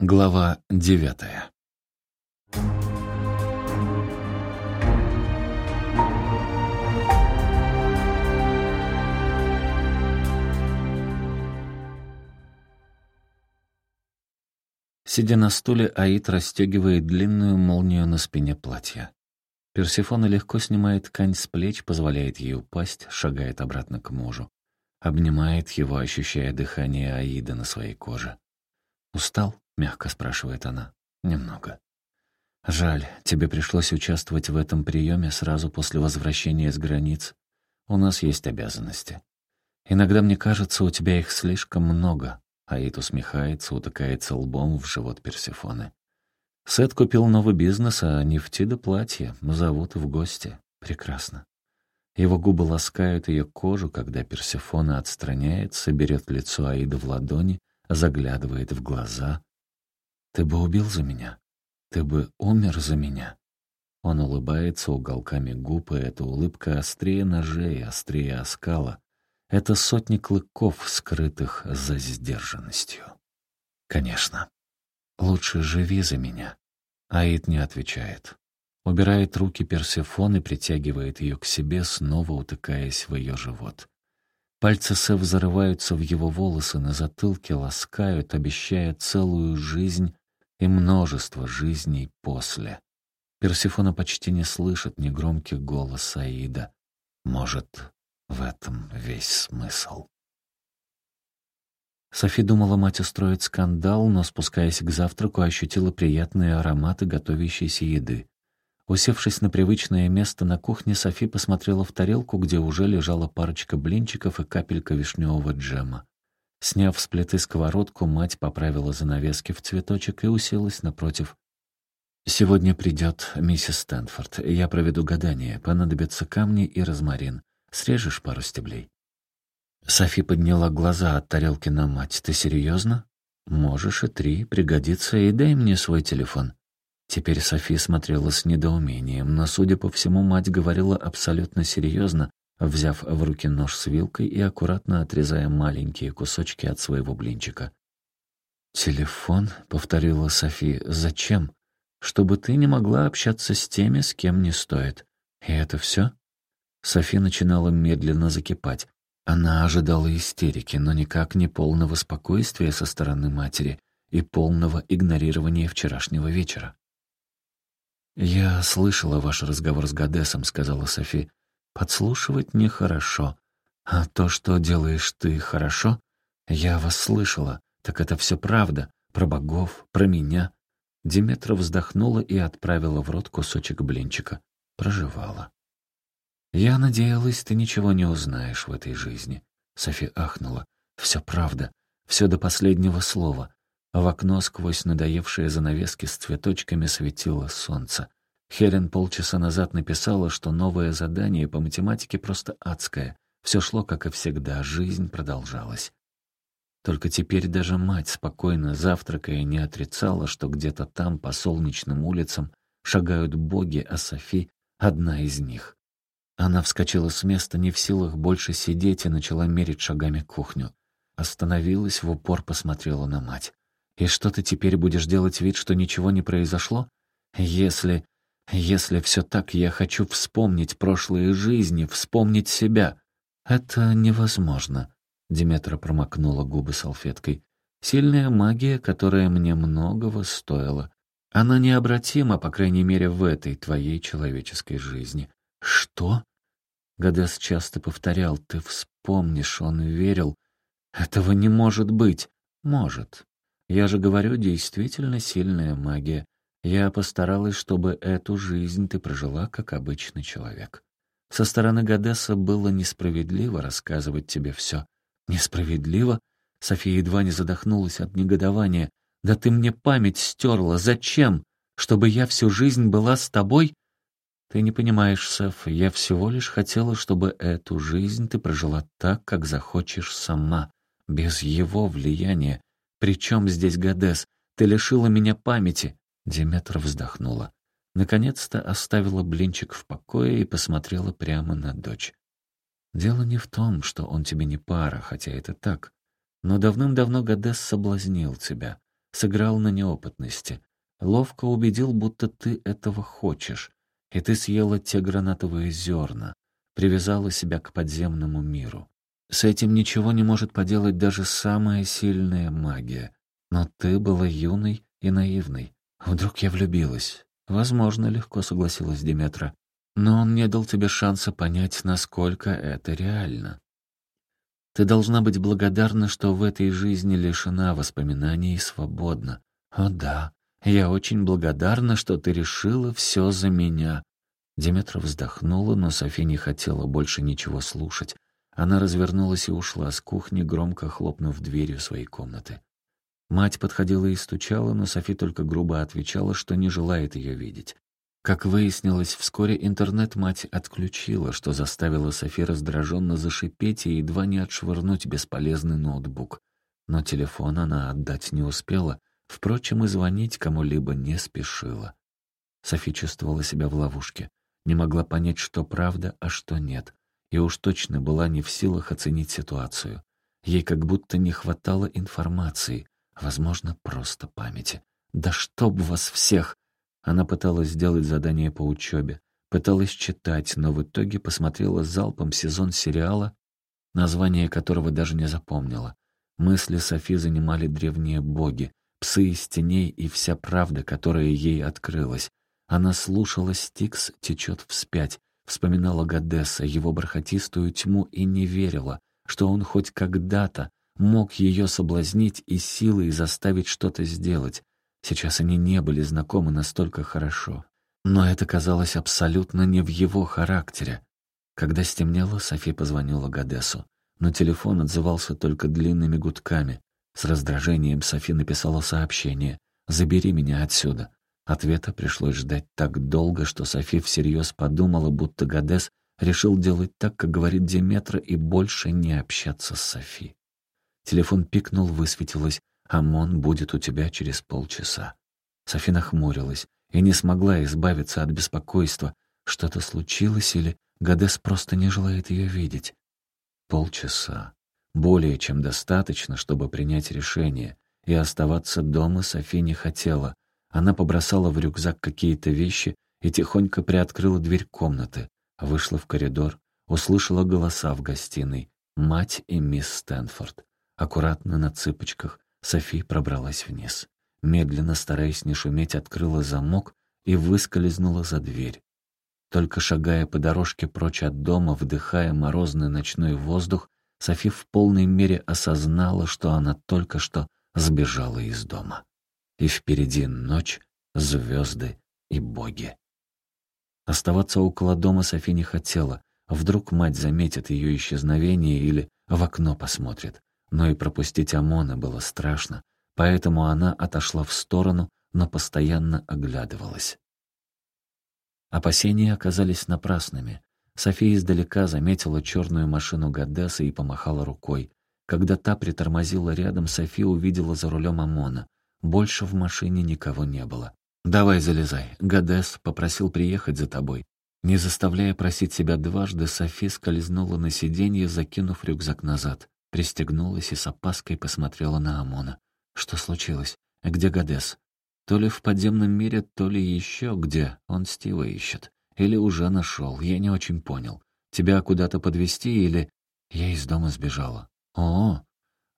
Глава девятая Сидя на стуле, Аид расстегивает длинную молнию на спине платья. Персифона легко снимает ткань с плеч, позволяет ей упасть, шагает обратно к мужу. Обнимает его, ощущая дыхание Аида на своей коже. «Устал?» — мягко спрашивает она. «Немного». «Жаль, тебе пришлось участвовать в этом приеме сразу после возвращения с границ. У нас есть обязанности. Иногда мне кажется, у тебя их слишком много». Аид усмехается, утыкается лбом в живот Персифоны. Сет купил новый бизнес, а нефти до платья. Зовут в гости. Прекрасно. Его губы ласкают ее кожу, когда Персифона отстраняется, берет лицо Аида в ладони, заглядывает в глаза. «Ты бы убил за меня? Ты бы умер за меня?» Он улыбается уголками губ, и эта улыбка острее ножей, острее оскала. Это сотни клыков, скрытых за сдержанностью. «Конечно. Лучше живи за меня». Аид не отвечает. Убирает руки Персефон и притягивает ее к себе, снова утыкаясь в ее живот. Пальцы Сев зарываются в его волосы на затылке, ласкают, обещая целую жизнь и множество жизней после. Персифона почти не слышит негромкий голос Аида. Может, в этом весь смысл. Софи думала, мать устроит скандал, но, спускаясь к завтраку, ощутила приятные ароматы готовящейся еды. Усевшись на привычное место на кухне, Софи посмотрела в тарелку, где уже лежала парочка блинчиков и капелька вишневого джема. Сняв с плиты сковородку, мать поправила занавески в цветочек и уселась напротив. «Сегодня придет миссис Стэнфорд. Я проведу гадание. Понадобятся камни и розмарин. Срежешь пару стеблей?» Софи подняла глаза от тарелки на мать. «Ты серьезно? Можешь и три, пригодится, и дай мне свой телефон». Теперь Софи смотрела с недоумением, но, судя по всему, мать говорила абсолютно серьезно, взяв в руки нож с вилкой и аккуратно отрезая маленькие кусочки от своего блинчика. «Телефон?» — повторила Софи. «Зачем? Чтобы ты не могла общаться с теми, с кем не стоит. И это все?» Софи начинала медленно закипать. Она ожидала истерики, но никак не полного спокойствия со стороны матери и полного игнорирования вчерашнего вечера. «Я слышала ваш разговор с Гадесом», — сказала Софи. «Подслушивать нехорошо. А то, что делаешь ты хорошо, я вас слышала. Так это все правда. Про богов, про меня». Диметра вздохнула и отправила в рот кусочек блинчика. Проживала. «Я надеялась, ты ничего не узнаешь в этой жизни». Софи ахнула. «Все правда. Все до последнего слова». В окно сквозь надоевшие занавески с цветочками светило солнце. Хелен полчаса назад написала, что новое задание по математике просто адское. Все шло, как и всегда, жизнь продолжалась. Только теперь даже мать, спокойно завтракая, не отрицала, что где-то там, по солнечным улицам, шагают боги, а Софи — одна из них. Она вскочила с места, не в силах больше сидеть, и начала мерить шагами кухню. Остановилась, в упор посмотрела на мать. «И что ты теперь будешь делать вид, что ничего не произошло? Если... если все так, я хочу вспомнить прошлые жизни, вспомнить себя». «Это невозможно», — Диметра промокнула губы салфеткой. «Сильная магия, которая мне многого стоила. Она необратима, по крайней мере, в этой твоей человеческой жизни». «Что?» Гадес часто повторял, «Ты вспомнишь, он верил. Этого не может быть». «Может. Я же говорю, действительно сильная магия. Я постаралась, чтобы эту жизнь ты прожила как обычный человек. Со стороны Гадеса было несправедливо рассказывать тебе все. Несправедливо?» София едва не задохнулась от негодования. «Да ты мне память стерла. Зачем? Чтобы я всю жизнь была с тобой?» «Ты не понимаешь, Сеф, я всего лишь хотела, чтобы эту жизнь ты прожила так, как захочешь сама, без его влияния. Причем здесь Гадес? Ты лишила меня памяти!» Диметра вздохнула. Наконец-то оставила блинчик в покое и посмотрела прямо на дочь. «Дело не в том, что он тебе не пара, хотя это так. Но давным-давно Гадес соблазнил тебя. сыграл на неопытности. Ловко убедил, будто ты этого хочешь. И ты съела те гранатовые зерна, привязала себя к подземному миру. С этим ничего не может поделать даже самая сильная магия. Но ты была юной и наивной. Вдруг я влюбилась. Возможно, легко согласилась Диметра. Но он не дал тебе шанса понять, насколько это реально. Ты должна быть благодарна, что в этой жизни лишена воспоминаний и свободна. О да, я очень благодарна, что ты решила все за меня. Диметра вздохнула, но Софи не хотела больше ничего слушать. Она развернулась и ушла с кухни, громко хлопнув дверью своей комнаты. Мать подходила и стучала, но Софи только грубо отвечала, что не желает ее видеть. Как выяснилось, вскоре интернет мать отключила, что заставило Софи раздраженно зашипеть и едва не отшвырнуть бесполезный ноутбук. Но телефон она отдать не успела, впрочем, и звонить кому-либо не спешила. Софи чувствовала себя в ловушке, не могла понять, что правда, а что нет и уж точно была не в силах оценить ситуацию. Ей как будто не хватало информации, возможно, просто памяти. «Да чтоб вас всех!» Она пыталась сделать задание по учебе, пыталась читать, но в итоге посмотрела залпом сезон сериала, название которого даже не запомнила. Мысли Софи занимали древние боги, псы из теней и вся правда, которая ей открылась. Она слушала «Стикс течет вспять», Вспоминала Гадесса, его бархатистую тьму, и не верила, что он хоть когда-то мог ее соблазнить и силой заставить что-то сделать. Сейчас они не были знакомы настолько хорошо. Но это казалось абсолютно не в его характере. Когда стемнело, Софи позвонила Гадесу, но телефон отзывался только длинными гудками. С раздражением Софи написала сообщение «Забери меня отсюда». Ответа пришлось ждать так долго, что Софи всерьез подумала, будто Гадес решил делать так, как говорит Деметра, и больше не общаться с Софи. Телефон пикнул, высветилось «Амон будет у тебя через полчаса». Софи нахмурилась и не смогла избавиться от беспокойства. Что-то случилось или Гадес просто не желает ее видеть? Полчаса. Более чем достаточно, чтобы принять решение, и оставаться дома Софи не хотела — она побросала в рюкзак какие-то вещи и тихонько приоткрыла дверь комнаты, вышла в коридор, услышала голоса в гостиной. Мать и мисс Стэнфорд. Аккуратно на цыпочках Софи пробралась вниз. Медленно, стараясь не шуметь, открыла замок и выскользнула за дверь. Только шагая по дорожке прочь от дома, вдыхая морозный ночной воздух, Софи в полной мере осознала, что она только что сбежала из дома и впереди ночь, звезды и боги. Оставаться около дома Софи не хотела. Вдруг мать заметит ее исчезновение или в окно посмотрит. Но и пропустить Амона было страшно, поэтому она отошла в сторону, но постоянно оглядывалась. Опасения оказались напрасными. София издалека заметила черную машину Гадеса и помахала рукой. Когда та притормозила рядом, София увидела за рулем Амона. Больше в машине никого не было. «Давай залезай. Гадес попросил приехать за тобой». Не заставляя просить себя дважды, Софи скользнула на сиденье, закинув рюкзак назад. Пристегнулась и с опаской посмотрела на Амона. «Что случилось? Где Гадес?» То ли в подземном мире, то ли еще где. Он Стива ищет. Или уже нашел, я не очень понял. Тебя куда-то подвести или... Я из дома сбежала. О,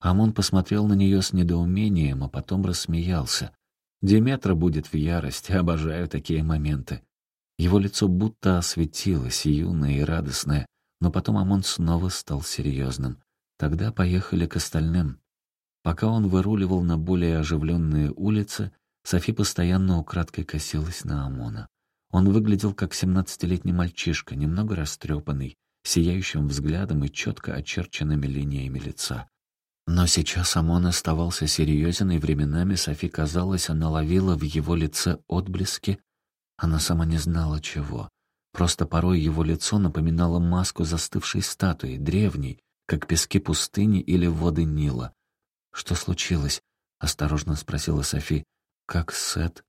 Амон посмотрел на нее с недоумением, а потом рассмеялся. Деметра будет в ярости, обожаю такие моменты. Его лицо будто осветилось, юное и радостное, но потом Амон снова стал серьезным. Тогда поехали к остальным. Пока он выруливал на более оживленные улицы, Софи постоянно украдкой косилась на Амона. Он выглядел как семнадцатилетний мальчишка, немного растрепанный, сияющим взглядом и четко очерченными линиями лица. Но сейчас Амон оставался серьезен, и временами Софи, казалось, она ловила в его лице отблески. Она сама не знала чего. Просто порой его лицо напоминало маску застывшей статуи, древней, как пески пустыни или воды Нила. «Что случилось?» — осторожно спросила Софи. «Как Сет?»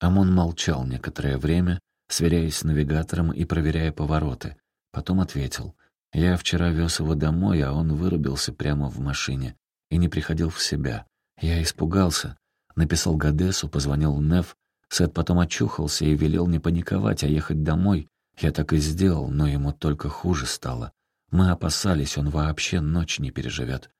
Амон молчал некоторое время, сверяясь с навигатором и проверяя повороты. Потом ответил — я вчера вез его домой, а он вырубился прямо в машине и не приходил в себя. Я испугался, Написал Гадесу, позвонил Неф. Сет потом очухался и велел не паниковать, а ехать домой. Я так и сделал, но ему только хуже стало. Мы опасались, он вообще ночь не переживет.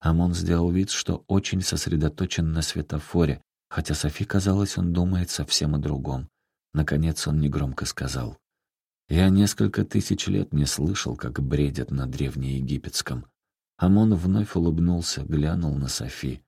Амон сделал вид, что очень сосредоточен на светофоре, хотя Софи казалось, он думает совсем о другом. Наконец он негромко сказал. «Я несколько тысяч лет не слышал, как бредят на древнеегипетском». Амон вновь улыбнулся, глянул на Софи.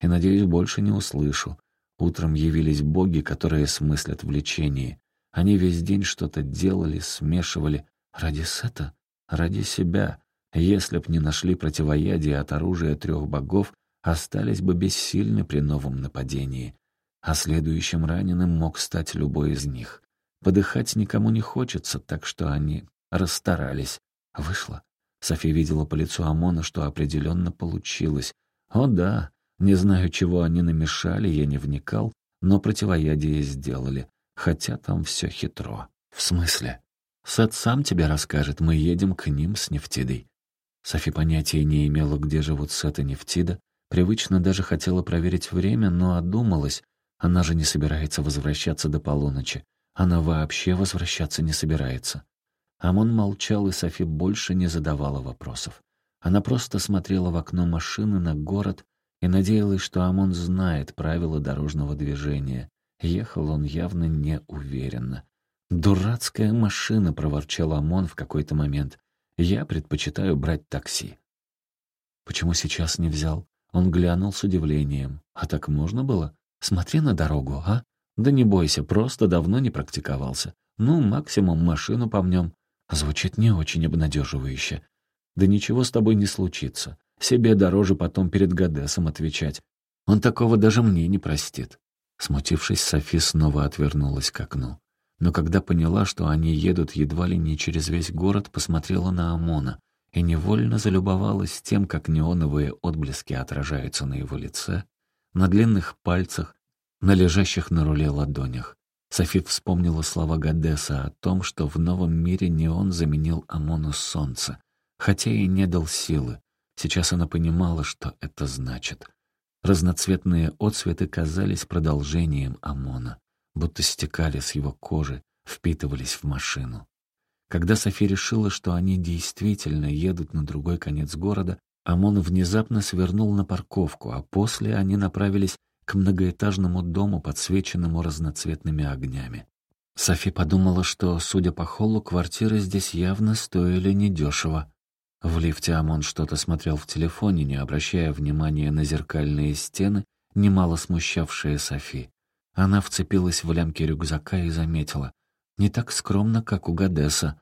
«И, надеюсь, больше не услышу. Утром явились боги, которые смыслят в лечении. Они весь день что-то делали, смешивали. Ради Сета? Ради себя. Если б не нашли противоядие от оружия трех богов, остались бы бессильны при новом нападении. А следующим раненым мог стать любой из них. Подыхать никому не хочется, так что они расстарались. Вышло. София видела по лицу Амона, что определенно получилось. О да, не знаю, чего они намешали, я не вникал, но противоядие сделали, хотя там все хитро. В смысле? Сет сам тебе расскажет, мы едем к ним с Нефтидой. Софи понятия не имела, где живут Сет и Нефтида, привычно даже хотела проверить время, но одумалась. Она же не собирается возвращаться до полуночи. Она вообще возвращаться не собирается. Амон молчал, и Софи больше не задавала вопросов. Она просто смотрела в окно машины на город и надеялась, что Амон знает правила дорожного движения. Ехал он явно неуверенно. «Дурацкая машина!» — проворчал Амон в какой-то момент. Я предпочитаю брать такси». «Почему сейчас не взял?» Он глянул с удивлением. «А так можно было? Смотри на дорогу, а? Да не бойся, просто давно не практиковался. Ну, максимум машину помнем». Звучит не очень обнадеживающе. «Да ничего с тобой не случится. Себе дороже потом перед Гадесом отвечать. Он такого даже мне не простит». Смутившись, Софи снова отвернулась к окну но когда поняла, что они едут едва ли не через весь город, посмотрела на Амона и невольно залюбовалась тем, как неоновые отблески отражаются на его лице, на длинных пальцах, на лежащих на руле ладонях. Софи вспомнила слова Гадеса о том, что в новом мире неон заменил Амону солнце, хотя и не дал силы. Сейчас она понимала, что это значит. Разноцветные отсветы казались продолжением Амона будто стекали с его кожи, впитывались в машину. Когда Софи решила, что они действительно едут на другой конец города, Амон внезапно свернул на парковку, а после они направились к многоэтажному дому, подсвеченному разноцветными огнями. Софи подумала, что, судя по холлу, квартиры здесь явно стоили недешево. В лифте Амон что-то смотрел в телефоне, не обращая внимания на зеркальные стены, немало смущавшие Софи. Она вцепилась в лямки рюкзака и заметила. Не так скромно, как у Гадеса.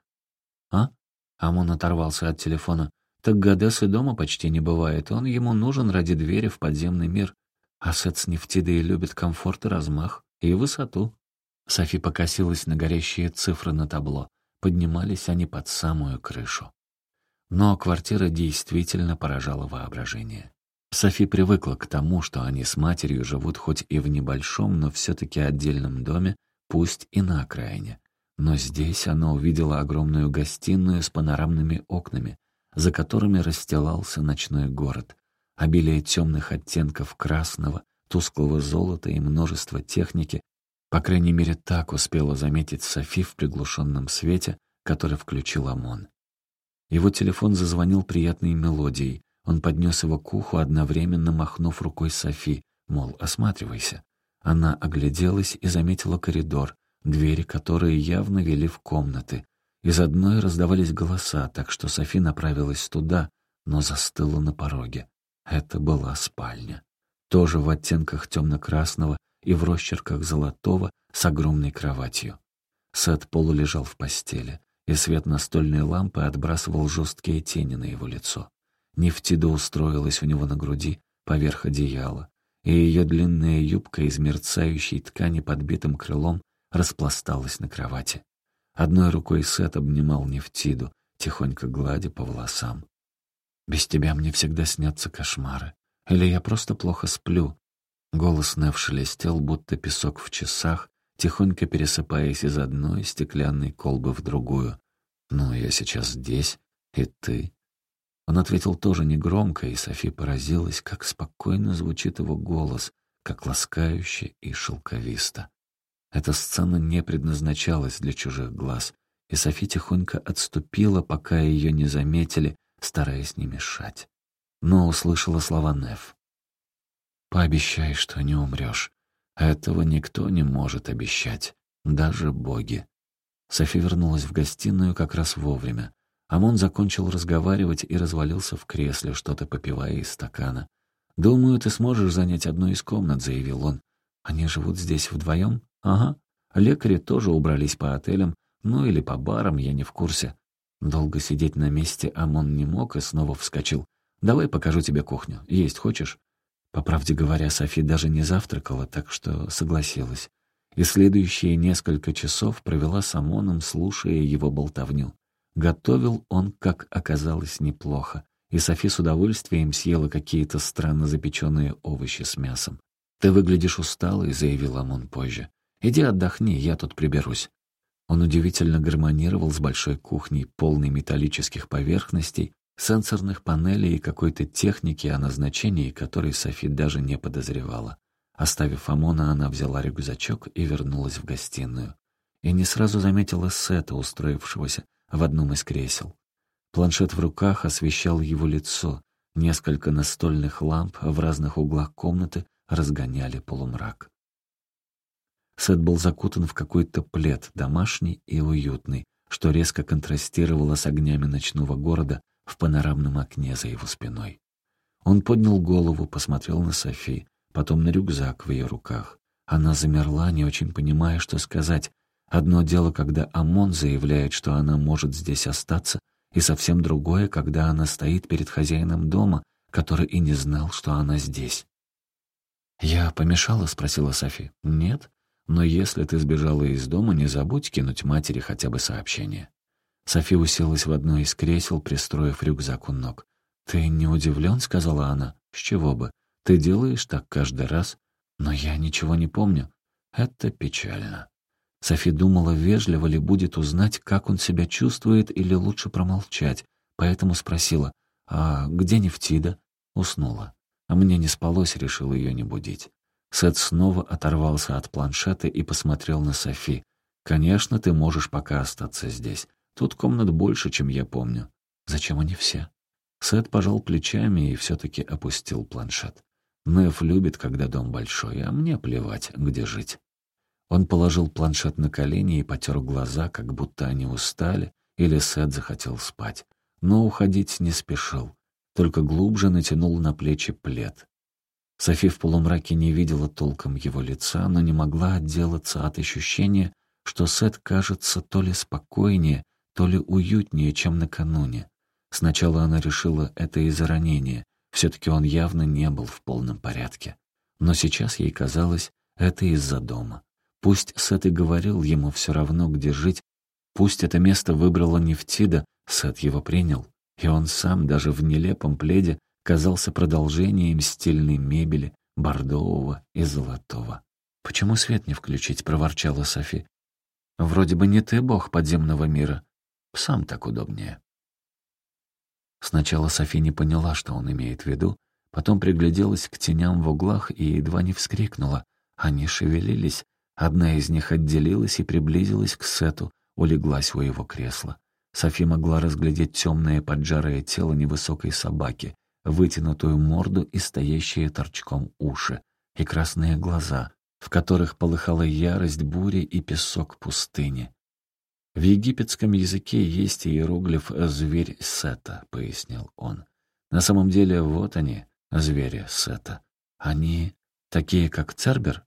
«А?» Амон оторвался от телефона. «Так Гадес и дома почти не бывает. Он ему нужен ради двери в подземный мир. А Сет с Нефтидой любит комфорт и размах. И высоту». Софи покосилась на горящие цифры на табло. Поднимались они под самую крышу. Но квартира действительно поражала воображение. Софи привыкла к тому, что они с матерью живут хоть и в небольшом, но все-таки отдельном доме, пусть и на окраине. Но здесь она увидела огромную гостиную с панорамными окнами, за которыми расстилался ночной город. Обилие темных оттенков красного, тусклого золота и множество техники, по крайней мере, так успела заметить Софи в приглушенном свете, который включил ОМОН. Его телефон зазвонил приятной мелодией, он поднес его к уху, одновременно махнув рукой Софи, мол, осматривайся. Она огляделась и заметила коридор, двери которые явно вели в комнаты. Из одной раздавались голоса, так что Софи направилась туда, но застыла на пороге. Это была спальня. Тоже в оттенках темно-красного и в росчерках золотого с огромной кроватью. Сет полулежал в постели, и свет настольной лампы отбрасывал жесткие тени на его лицо. Нефтида устроилась у него на груди, поверх одеяла, и ее длинная юбка из мерцающей ткани подбитым крылом распласталась на кровати. Одной рукой Сет обнимал Нефтиду, тихонько гладя по волосам. «Без тебя мне всегда снятся кошмары. Или я просто плохо сплю?» Голос Нев шелестел, будто песок в часах, тихонько пересыпаясь из одной стеклянной колбы в другую. «Ну, я сейчас здесь, и ты, он ответил тоже негромко, и Софи поразилась, как спокойно звучит его голос, как ласкающе и шелковисто. Эта сцена не предназначалась для чужих глаз, и Софи тихонько отступила, пока ее не заметили, стараясь не мешать. Но услышала слова Неф. «Пообещай, что не умрешь. Этого никто не может обещать, даже боги». Софи вернулась в гостиную как раз вовремя. Амон закончил разговаривать и развалился в кресле, что-то попивая из стакана. «Думаю, ты сможешь занять одну из комнат», — заявил он. «Они живут здесь вдвоем?» «Ага. Лекари тоже убрались по отелям, ну или по барам, я не в курсе». Долго сидеть на месте Амон не мог и снова вскочил. «Давай покажу тебе кухню. Есть хочешь?» По правде говоря, Софи даже не завтракала, так что согласилась. И следующие несколько часов провела с Амоном, слушая его болтовню. Готовил он, как оказалось, неплохо и Софи с удовольствием съела какие-то странно запеченные овощи с мясом. «Ты выглядишь усталой», — заявил Амон позже. «Иди отдохни, я тут приберусь». Он удивительно гармонировал с большой кухней, полной металлических поверхностей, сенсорных панелей и какой-то техники, о назначении которой Софи даже не подозревала. Оставив Амона, она взяла рюкзачок и вернулась в гостиную. И не сразу заметила Сета, устроившегося в одном из кресел. Планшет в руках освещал его лицо. Несколько настольных ламп в разных углах комнаты разгоняли полумрак. Сет был закутан в какой-то плед, домашний и уютный, что резко контрастировало с огнями ночного города в панорамном окне за его спиной. Он поднял голову, посмотрел на Софи, потом на рюкзак в ее руках. Она замерла, не очень понимая, что сказать. Одно дело, когда Амон заявляет, что она может здесь остаться, и совсем другое, когда она стоит перед хозяином дома, который и не знал, что она здесь. «Я помешала?» — спросила Софи. «Нет. Но если ты сбежала из дома, не забудь кинуть матери хотя бы сообщение». Софи уселась в одно из кресел, пристроив рюкзак у ног. «Ты не удивлен?» — сказала она. «С чего бы? Ты делаешь так каждый раз. Но я ничего не помню. Это печально». Софи думала, вежливо ли будет узнать, как он себя чувствует, или лучше промолчать, поэтому спросила, «А где Нефтида?» Уснула. А мне не спалось, решил ее не будить. Сет снова оторвался от планшета и посмотрел на Софи. «Конечно, ты можешь пока остаться здесь. Тут комнат больше, чем я помню. Зачем они все?» Сет пожал плечами и все-таки опустил планшет. Неф любит, когда дом большой, а мне плевать, где жить. Он положил планшет на колени и потер глаза, как будто они устали, или Сет захотел спать. Но уходить не спешил, только глубже натянул на плечи плед. Софи в полумраке не видела толком его лица, но не могла отделаться от ощущения, что Сет кажется то ли спокойнее, то ли уютнее, чем накануне. Сначала она решила это из-за ранения, все-таки он явно не был в полном порядке. Но сейчас ей казалось, это из-за дома. Пусть Сет и говорил ему все равно, где жить, пусть это место выбрала Нефтида, Сет его принял, и он сам даже в нелепом пледе казался продолжением стильной мебели, бордового и золотого. «Почему свет не включить?» — проворчала Софи. «Вроде бы не ты бог подземного мира. Сам так удобнее». Сначала Софи не поняла, что он имеет в виду, потом пригляделась к теням в углах и едва не вскрикнула. Они шевелились, Одна из них отделилась и приблизилась к Сету, улеглась у его кресла. Софи могла разглядеть темное поджарое тело невысокой собаки, вытянутую морду и стоящие торчком уши, и красные глаза, в которых полыхала ярость бури и песок пустыни. «В египетском языке есть иероглиф «зверь Сета», — пояснил он. «На самом деле вот они, звери Сета. Они такие, как Цербер?»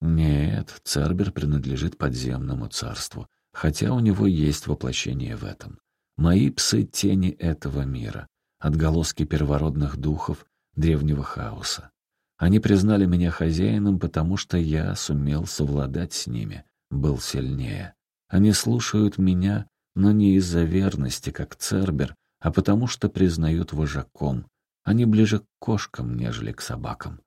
Нет, Цербер принадлежит подземному царству, хотя у него есть воплощение в этом. Мои псы — тени этого мира, отголоски первородных духов, древнего хаоса. Они признали меня хозяином, потому что я сумел совладать с ними, был сильнее. Они слушают меня, но не из-за верности, как Цербер, а потому что признают вожаком. Они ближе к кошкам, нежели к собакам.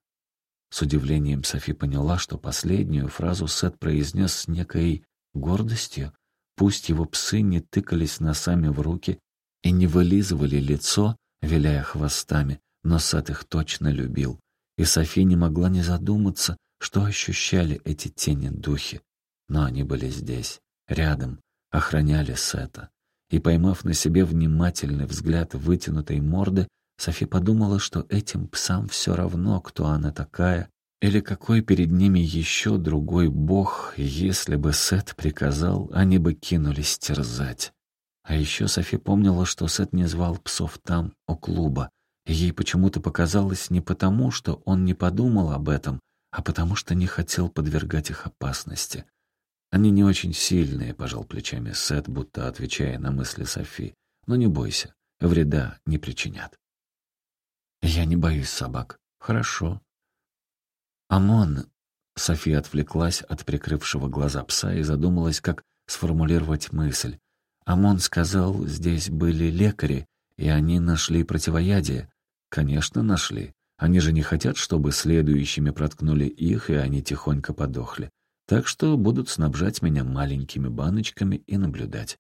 С удивлением Софи поняла, что последнюю фразу Сет произнес с некой гордостью. Пусть его псы не тыкались носами в руки и не вылизывали лицо, виляя хвостами, но Сет их точно любил. и Софи не могла не задуматься, что ощущали эти тени-духи. Но они были здесь, рядом, охраняли Сета. И, поймав на себе внимательный взгляд вытянутой морды, Софи подумала, что этим псам все равно, кто она такая, или какой перед ними еще другой бог, если бы Сет приказал, они бы кинулись терзать. А еще Софи помнила, что Сет не звал псов там, у клуба. Ей почему-то показалось не потому, что он не подумал об этом, а потому что не хотел подвергать их опасности. «Они не очень сильные», — пожал плечами Сет, будто отвечая на мысли Софи. «Но не бойся, вреда не причинят». «Я не боюсь собак». «Хорошо». «Амон...» — София отвлеклась от прикрывшего глаза пса и задумалась, как сформулировать мысль. «Амон сказал, здесь были лекари, и они нашли противоядие». «Конечно, нашли. Они же не хотят, чтобы следующими проткнули их, и они тихонько подохли. Так что будут снабжать меня маленькими баночками и наблюдать.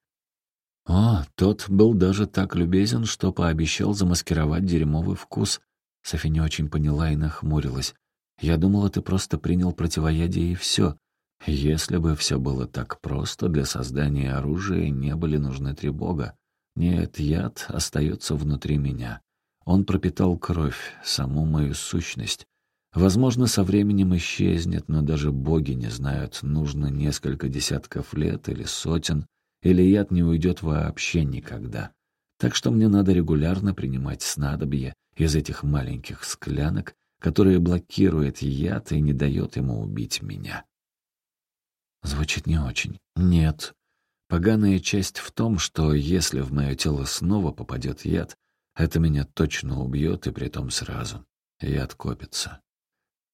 О, тот был даже так любезен, что пообещал замаскировать дерьмовый вкус. Софи не очень поняла и нахмурилась. Я думала, ты просто принял противоядие и все. Если бы все было так просто, для создания оружия не были нужны три бога. Нет, яд остается внутри меня. Он пропитал кровь, саму мою сущность. Возможно, со временем исчезнет, но даже боги не знают, нужно несколько десятков лет или сотен, или яд не уйдет вообще никогда. Так что мне надо регулярно принимать снадобье из этих маленьких склянок, которые блокируют яд и не дает ему убить меня. Звучит не очень. Нет. Поганая часть в том, что если в мое тело снова попадет яд, это меня точно убьет, и притом сразу. Яд копится.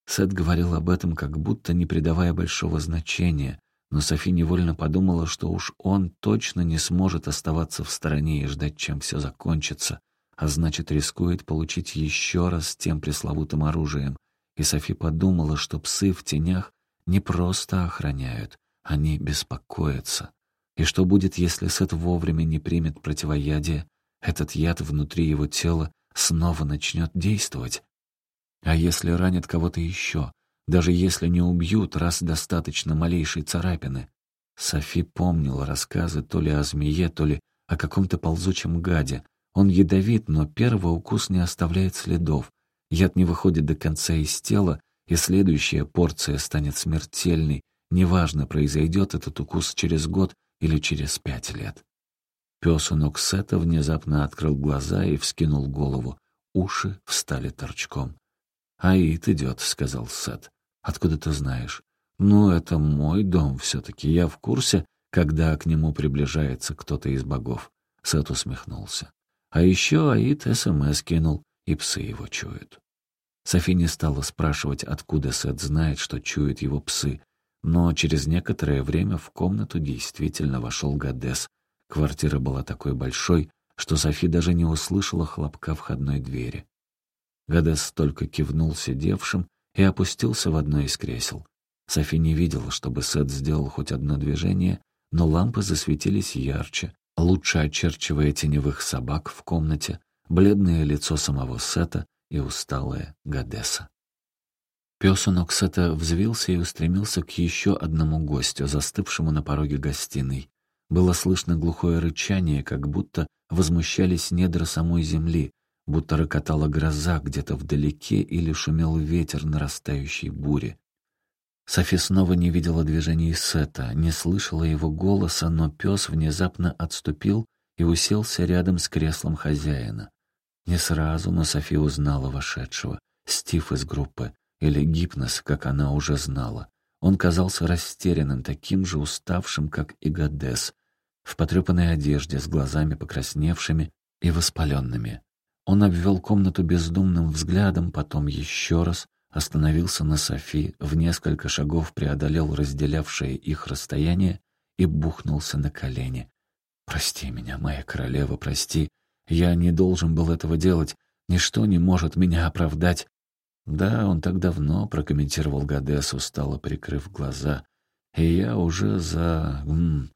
Сет говорил об этом, как будто не придавая большого значения, но Софи невольно подумала, что уж он точно не сможет оставаться в стороне и ждать, чем все закончится, а значит, рискует получить еще раз тем пресловутым оружием. И Софи подумала, что псы в тенях не просто охраняют, они беспокоятся. И что будет, если Сет вовремя не примет противоядие, этот яд внутри его тела снова начнет действовать? А если ранят кого-то еще? Даже если не убьют, раз достаточно малейшей царапины. Софи помнила рассказы то ли о змее, то ли о каком-то ползучем гаде. Он ядовит, но первый укус не оставляет следов. Яд не выходит до конца из тела, и следующая порция станет смертельной. Неважно, произойдет этот укус через год или через пять лет. Пес у ног Сета внезапно открыл глаза и вскинул голову. Уши встали торчком. «Аид идет», — сказал Сет. «Откуда ты знаешь?» «Ну, это мой дом все-таки. Я в курсе, когда к нему приближается кто-то из богов». Сет усмехнулся. «А еще Аид СМС кинул, и псы его чуют». Софи не стала спрашивать, откуда Сет знает, что чуют его псы, но через некоторое время в комнату действительно вошел Гадес. Квартира была такой большой, что Софи даже не услышала хлопка входной двери. Гадес только кивнул сидевшим и опустился в одно из кресел. Софи не видела, чтобы Сет сделал хоть одно движение, но лампы засветились ярче, лучше очерчивая теневых собак в комнате, бледное лицо самого Сета и усталое Гадеса. Пес у ног Сета взвился и устремился к еще одному гостю, застывшему на пороге гостиной. Было слышно глухое рычание, как будто возмущались недра самой земли, будто рокотала гроза где-то вдалеке или шумел ветер нарастающей бури. Софи снова не видела движений Сета, не слышала его голоса, но пес внезапно отступил и уселся рядом с креслом хозяина. Не сразу, но Софи узнала вошедшего. Стив из группы, или Гипнос, как она уже знала. Он казался растерянным, таким же уставшим, как и Гадес, в потрепанной одежде, с глазами покрасневшими и воспаленными. Он обвел комнату бездумным взглядом, потом еще раз, остановился на Софи, в несколько шагов преодолел разделявшее их расстояние и бухнулся на колени. «Прости меня, моя королева, прости. Я не должен был этого делать. Ничто не может меня оправдать». «Да, он так давно», — прокомментировал Гадес, устало прикрыв глаза. «И я уже за... М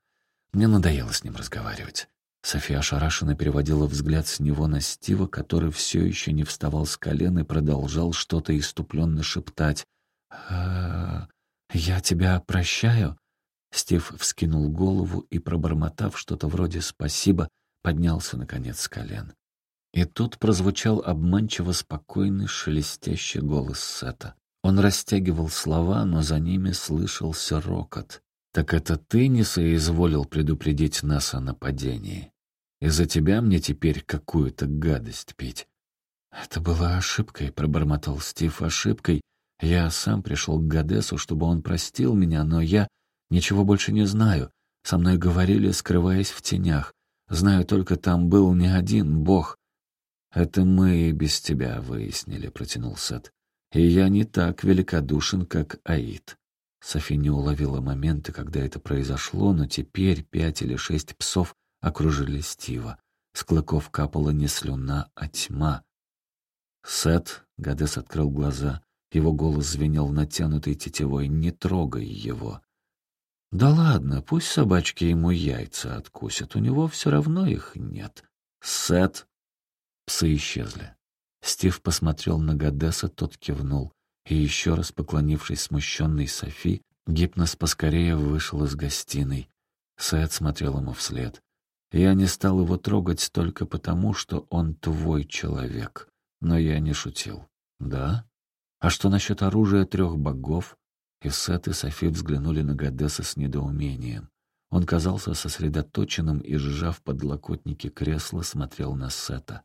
мне надоело с ним разговаривать». София ошарашенно переводила взгляд с него на Стива, который все еще не вставал с колен и продолжал что-то иступленно шептать. «Э, «Я тебя прощаю?» Стив вскинул голову и, пробормотав что-то вроде «спасибо», поднялся, наконец, с колен. И тут прозвучал обманчиво спокойный, шелестящий голос Сета. Он растягивал слова, но за ними слышался рокот. «Так это ты не соизволил предупредить нас о нападении? Из-за тебя мне теперь какую-то гадость пить?» «Это была ошибкой», — пробормотал Стив, — «ошибкой. Я сам пришел к Гадесу, чтобы он простил меня, но я ничего больше не знаю. Со мной говорили, скрываясь в тенях. Знаю только, там был не один бог. «Это мы и без тебя выяснили», — протянул Сет. «И я не так великодушен, как Аид». Софи не уловила момента, когда это произошло, но теперь пять или шесть псов окружили Стива. С клыков капала не слюна, а тьма. «Сет», — Гадес открыл глаза, его голос звенел натянутой тетевой, «не трогай его». «Да ладно, пусть собачки ему яйца откусят, у него все равно их нет». «Сет», Псы исчезли. Стив посмотрел на Гадеса, тот кивнул. И еще раз поклонившись смущенной Софи, Гипнос поскорее вышел из гостиной. Сет смотрел ему вслед. «Я не стал его трогать только потому, что он твой человек. Но я не шутил». «Да? А что насчет оружия трех богов?» И Сет и Софи взглянули на Гадеса с недоумением. Он казался сосредоточенным и, сжав подлокотники кресла, смотрел на Сета.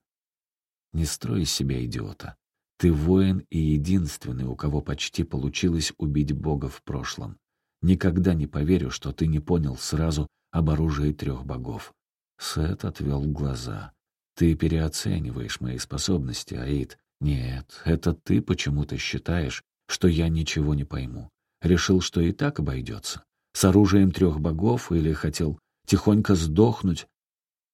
Не строй из себя идиота. Ты воин и единственный, у кого почти получилось убить Бога в прошлом. Никогда не поверю, что ты не понял сразу об оружии трех богов. Сет отвел глаза. Ты переоцениваешь мои способности, Аид. Нет, это ты почему-то считаешь, что я ничего не пойму. Решил, что и так обойдется. С оружием трех богов или хотел тихонько сдохнуть?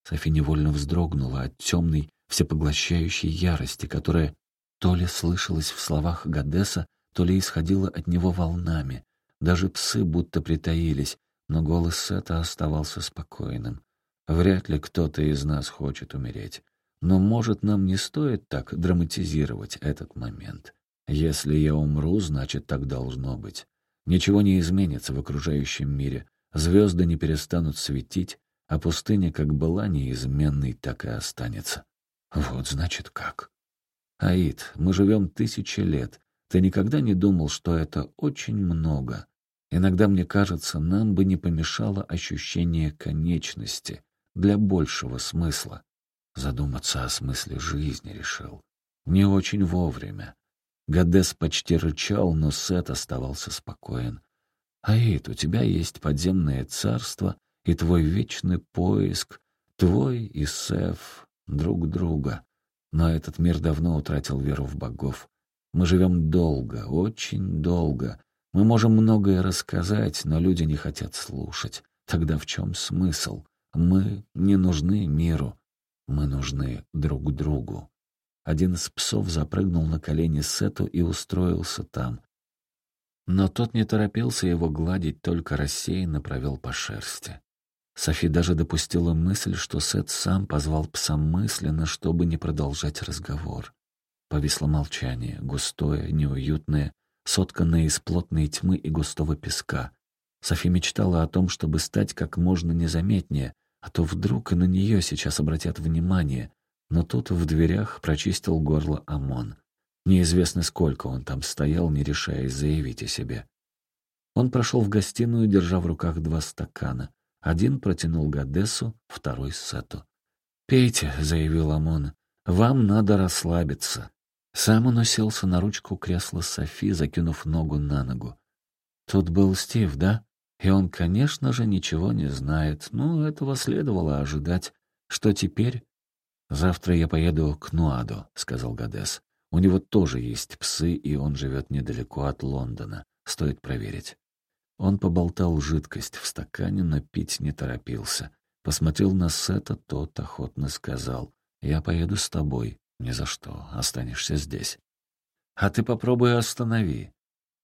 Софи невольно вздрогнула от темной, всепоглощающей ярости, которая то ли слышалась в словах Гадеса, то ли исходила от него волнами. Даже псы будто притаились, но голос Сета оставался спокойным. «Вряд ли кто-то из нас хочет умереть. Но, может, нам не стоит так драматизировать этот момент. Если я умру, значит, так должно быть. Ничего не изменится в окружающем мире. Звезды не перестанут светить, а пустыня как была неизменной, так и останется. Вот значит как. Аид, мы живем тысячи лет. Ты никогда не думал, что это очень много? Иногда, мне кажется, нам бы не помешало ощущение конечности для большего смысла. Задуматься о смысле жизни решил. Не очень вовремя. Гадес почти рычал, но Сет оставался спокоен. «Аид, у тебя есть подземное царство и твой вечный поиск, твой и Сеф, друг друга. Но этот мир давно утратил веру в богов. Мы живем долго, очень долго. Мы можем многое рассказать, но люди не хотят слушать. Тогда в чем смысл? Мы не нужны миру. Мы нужны друг другу. Один из псов запрыгнул на колени Сету и устроился там. Но тот не торопился его гладить, только рассеянно провел по шерсти. Софи даже допустила мысль, что Сет сам позвал пса мысленно, чтобы не продолжать разговор. Повисло молчание, густое, неуютное, сотканное из плотной тьмы и густого песка. Софи мечтала о том, чтобы стать как можно незаметнее, а то вдруг и на нее сейчас обратят внимание. Но тут в дверях прочистил горло ОМОН. Неизвестно, сколько он там стоял, не решаясь заявить о себе. Он прошел в гостиную, держа в руках два стакана — один протянул Гадесу, второй — Сету. «Пейте», — заявил Амон, — «вам надо расслабиться». Сам он уселся на ручку кресла Софи, закинув ногу на ногу. Тут был Стив, да? И он, конечно же, ничего не знает. Ну, этого следовало ожидать. Что теперь? «Завтра я поеду к Нуаду», — сказал Гадес. «У него тоже есть псы, и он живет недалеко от Лондона. Стоит проверить». Он поболтал жидкость в стакане, но пить не торопился. Посмотрел на Сета, тот охотно сказал. «Я поеду с тобой. Ни за что. Останешься здесь». «А ты попробуй останови».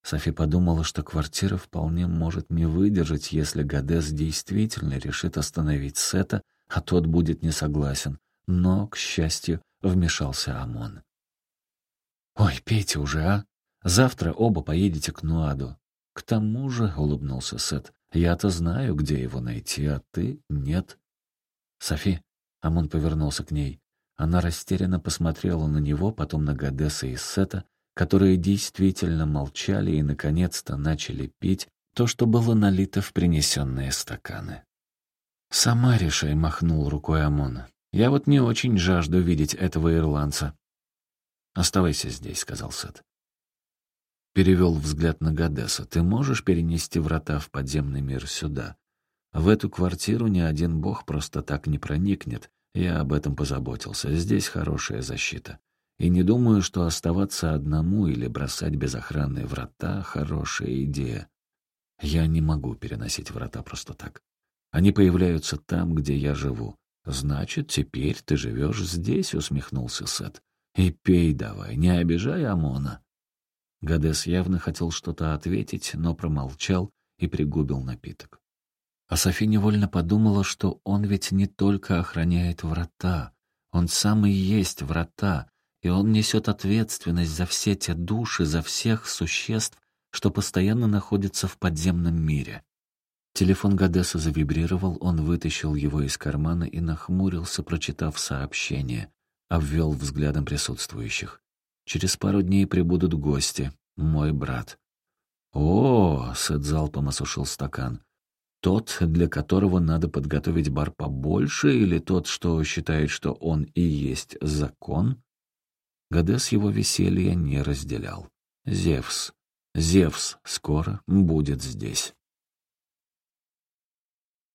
Софи подумала, что квартира вполне может не выдержать, если Гадес действительно решит остановить Сета, а тот будет не согласен. Но, к счастью, вмешался Амон. «Ой, пейте уже, а? Завтра оба поедете к Нуаду». «К тому же», — улыбнулся Сет, — «я-то знаю, где его найти, а ты — нет». «Софи», — Амон повернулся к ней, она растерянно посмотрела на него, потом на Гадеса и Сета, которые действительно молчали и, наконец-то, начали пить то, что было налито в принесенные стаканы. «Сама решай», — махнул рукой Амона. «Я вот не очень жажду видеть этого ирландца». «Оставайся здесь», — сказал Сет. Перевел взгляд на Гадеса. «Ты можешь перенести врата в подземный мир сюда? В эту квартиру ни один бог просто так не проникнет, я об этом позаботился. Здесь хорошая защита. И не думаю, что оставаться одному или бросать без охраны врата — хорошая идея. Я не могу переносить врата просто так. Они появляются там, где я живу. Значит, теперь ты живешь здесь, — усмехнулся Сет. И пей давай, не обижай Амона. Гадес явно хотел что-то ответить, но промолчал и пригубил напиток. А Софи невольно подумала, что он ведь не только охраняет врата, он сам и есть врата, и он несет ответственность за все те души, за всех существ, что постоянно находятся в подземном мире. Телефон Гадеса завибрировал, он вытащил его из кармана и нахмурился, прочитав сообщение, обвел взглядом присутствующих. «Через пару дней прибудут гости, мой брат». «О!» — Сет залпом осушил стакан. Тот, для которого надо подготовить бар побольше, или тот, что считает, что он и есть закон? Гадес его веселья не разделял. Зевс. Зевс скоро будет здесь.